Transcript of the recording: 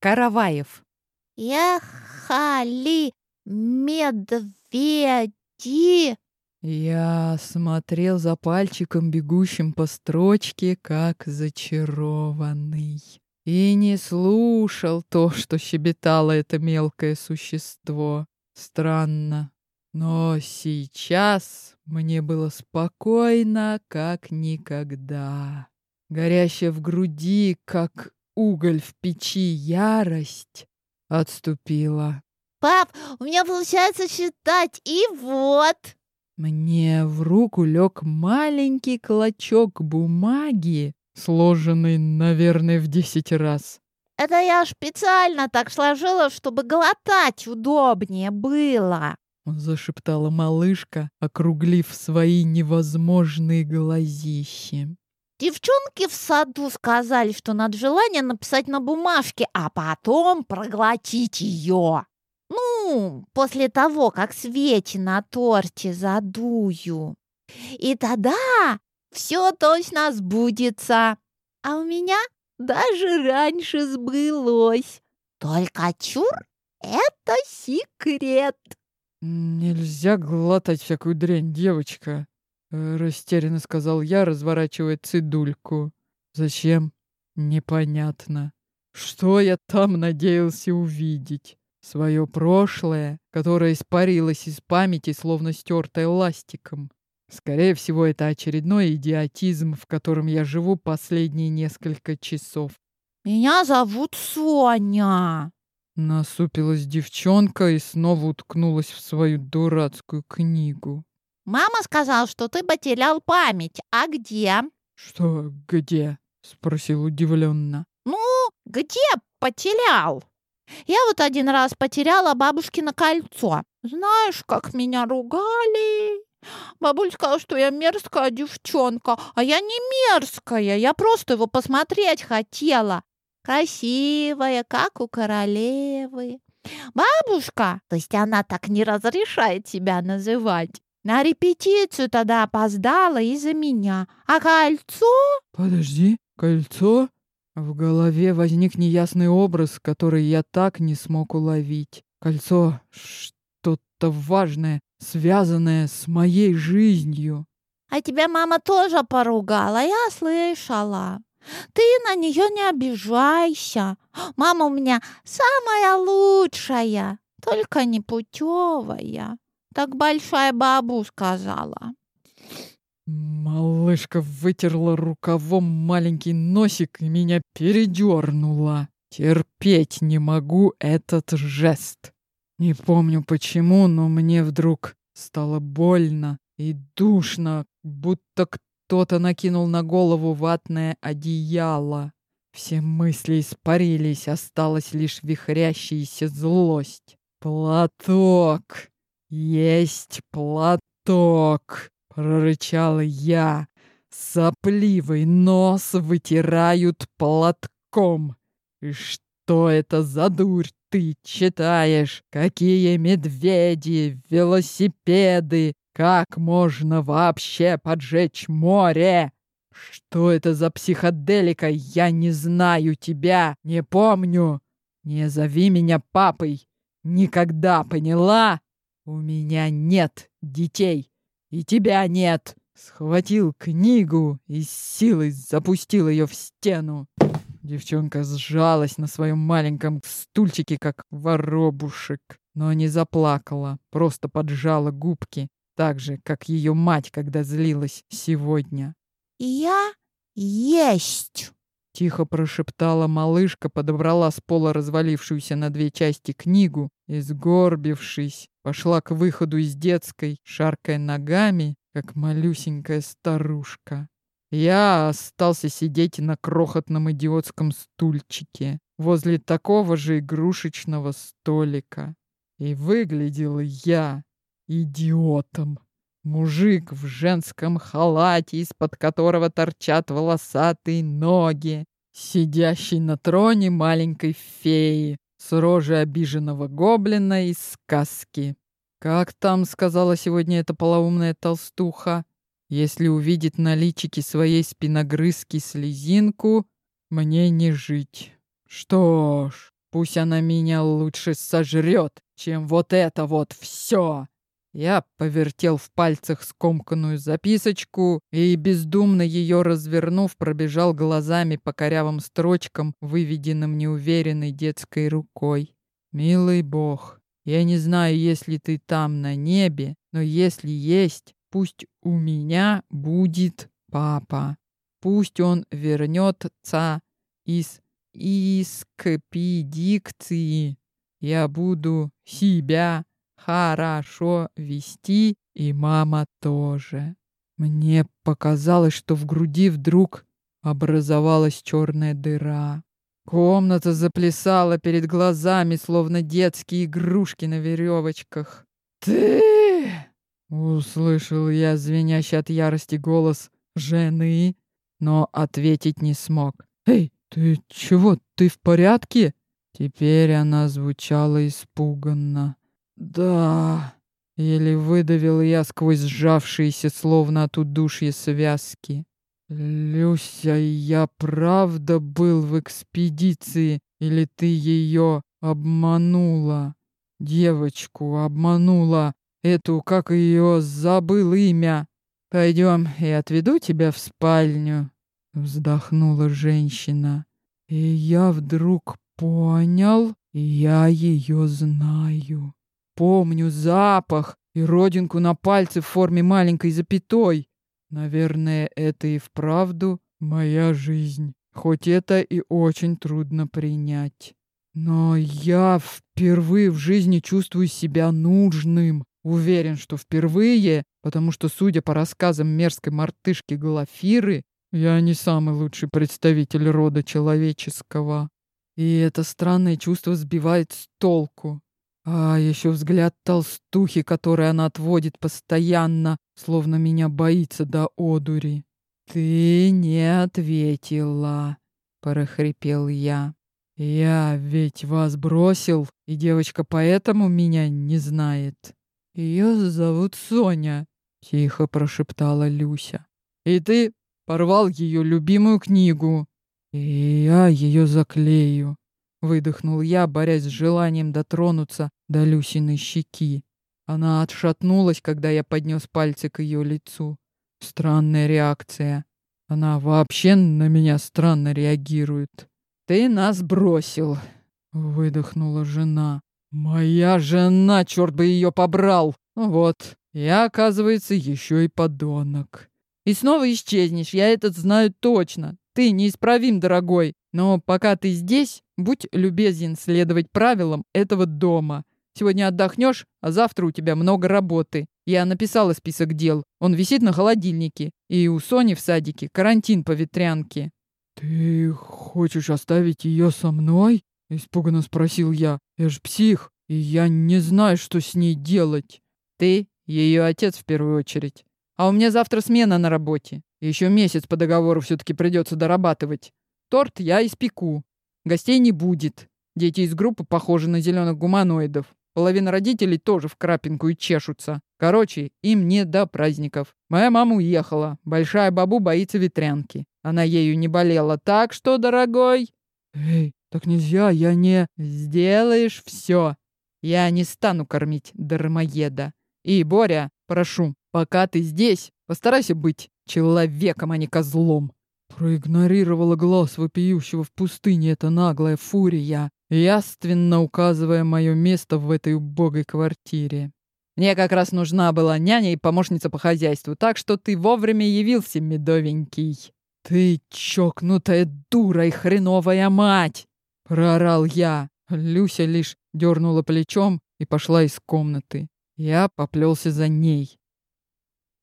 Караваев. Ехали медведи. Я смотрел за пальчиком, бегущим по строчке, как зачарованный. И не слушал то, что щебетало это мелкое существо. Странно. Но сейчас мне было спокойно, как никогда. Горящая в груди, как уголь в печи, ярость отступила. Пап, у меня получается считать, и вот. Мне в руку лег маленький клочок бумаги, сложенный, наверное, в десять раз. Это я специально так сложила, чтобы глотать удобнее было. Зашептала малышка, округлив свои невозможные глазищи. Девчонки в саду сказали, что надо желание написать на бумажке, а потом проглотить ее. Ну, после того, как свечи на торте задую. И тогда все точно сбудется. А у меня даже раньше сбылось. Только чур — это секрет. «Нельзя глотать всякую дрянь, девочка», растерянно сказал я, разворачивая цидульку. Зачем? Непонятно. Что я там надеялся увидеть? Свое прошлое, которое испарилось из памяти, словно стертое ластиком. Скорее всего, это очередной идиотизм, в котором я живу последние несколько часов. «Меня зовут Соня!» Насупилась девчонка и снова уткнулась в свою дурацкую книгу. Мама сказала, что ты потерял память. А где? Что где? Спросил удивленно. Ну, где потерял? Я вот один раз потеряла бабушкино кольцо. Знаешь, как меня ругали? Бабуль сказала, что я мерзкая девчонка, а я не мерзкая, я просто его посмотреть хотела. Красивая, как у королевы. Бабушка, то есть она так не разрешает тебя называть, на репетицию тогда опоздала из-за меня. А кольцо? Подожди, кольцо? В голове возник неясный образ, который я так не смог уловить. Кольцо — что-то важное, связанное с моей жизнью. А тебя мама тоже поругала, я слышала. Ты на нее не обижайся. Мама у меня самая лучшая, только не путевая. Так большая бабу сказала. Малышка вытерла рукавом маленький носик и меня передернула. Терпеть не могу этот жест. Не помню почему, но мне вдруг стало больно и душно, будто кто-то накинул на голову ватное одеяло. Все мысли испарились, осталась лишь вихрящаяся злость. Платок! «Есть платок!» — прорычал я. «Сопливый нос вытирают платком. И что это за дурь ты читаешь? Какие медведи, велосипеды? Как можно вообще поджечь море?» «Что это за психоделика? Я не знаю тебя, не помню. Не зови меня папой. Никогда, поняла?» «У меня нет детей, и тебя нет!» Схватил книгу и с силой запустил ее в стену. Девчонка сжалась на своем маленьком стульчике, как воробушек, но не заплакала, просто поджала губки, так же, как ее мать, когда злилась сегодня. «Я есть!» Тихо прошептала малышка, подобрала с пола развалившуюся на две части книгу и, сгорбившись, пошла к выходу из детской, шаркая ногами, как малюсенькая старушка. Я остался сидеть на крохотном идиотском стульчике возле такого же игрушечного столика. И выглядел я идиотом. Мужик в женском халате, из-под которого торчат волосатые ноги, сидящий на троне маленькой феи с рожей обиженного гоблина из сказки. Как там сказала сегодня эта полоумная толстуха? Если увидит на личике своей спиногрызки слезинку, мне не жить. Что ж, Пусть она меня лучше сожрет, чем вот это вот все. Я повертел в пальцах скомканную записочку и, бездумно ее развернув, пробежал глазами по корявым строчкам, выведенным неуверенной детской рукой. «Милый Бог, я не знаю, есть ли ты там на небе, но если есть, пусть у меня будет папа. Пусть он вернется из экспедикции. Я буду себя хорошо вести, и мама тоже. Мне показалось, что в груди вдруг образовалась черная дыра. Комната заплясала перед глазами, словно детские игрушки на веревочках. «Ты!» — услышал я звенящий от ярости голос жены, но ответить не смог. «Эй, ты чего, ты в порядке?» Теперь она звучала испуганно. «Да...» — еле выдавил я сквозь сжавшиеся, словно от удушья связки. «Люся, я правда был в экспедиции, или ты ее обманула? Девочку обманула, эту, как ее, забыл имя. Пойдем, я отведу тебя в спальню», — вздохнула женщина. И я вдруг понял, я ее знаю. Помню запах и родинку на пальце в форме маленькой запятой. Наверное, это и вправду моя жизнь, хоть это и очень трудно принять. Но я впервые в жизни чувствую себя нужным. Уверен, что впервые, потому что, судя по рассказам мерзкой мартышки Глафиры, я не самый лучший представитель рода человеческого. И это странное чувство сбивает с толку. А еще взгляд толстухи, который она отводит постоянно, словно меня боится до одури. «Ты не ответила», — прохрипел я. «Я ведь вас бросил, и девочка поэтому меня не знает». «Ее зовут Соня», — тихо прошептала Люся. «И ты порвал ее любимую книгу». «И я ее заклею», Выдохнул я, борясь с желанием дотронуться до Люсиной щеки. Она отшатнулась, когда я поднес пальцы к ее лицу. Странная реакция. Она вообще на меня странно реагирует. «Ты нас бросил», — выдохнула жена. «Моя жена, черт бы ее побрал! Вот, я, оказывается, еще и подонок. И снова исчезнешь, я этот знаю точно. Ты неисправим, дорогой. Но пока ты здесь, будь любезен следовать правилам этого дома. Сегодня отдохнешь, а завтра у тебя много работы. Я написала список дел. Он висит на холодильнике. И у Сони в садике карантин по ветрянке. «Ты хочешь оставить ее со мной?» — испуганно спросил я. «Я ж псих, и я не знаю, что с ней делать». «Ты ее отец в первую очередь. А у меня завтра смена на работе. Еще месяц по договору все-таки придется дорабатывать. Торт я испеку. Гостей не будет. Дети из группы похожи на зеленых гуманоидов. Половина родителей тоже в крапинку и чешутся. Короче, им не до праздников. Моя мама уехала. Большая бабу боится ветрянки. Она ею не болела. Так что, дорогой... Эй, так нельзя, я не... Сделаешь все. Я не стану кормить дармоеда. И, Боря, прошу, пока ты здесь, постарайся быть человеком, а не козлом. Проигнорировала глаз вопиющего в пустыне эта наглая фурия, яственно указывая мое место в этой убогой квартире. Мне как раз нужна была няня и помощница по хозяйству, так что ты вовремя явился, медовенький. Ты чокнутая дура и хреновая мать! Проорал я. Люся лишь дернула плечом и пошла из комнаты. Я поплелся за ней.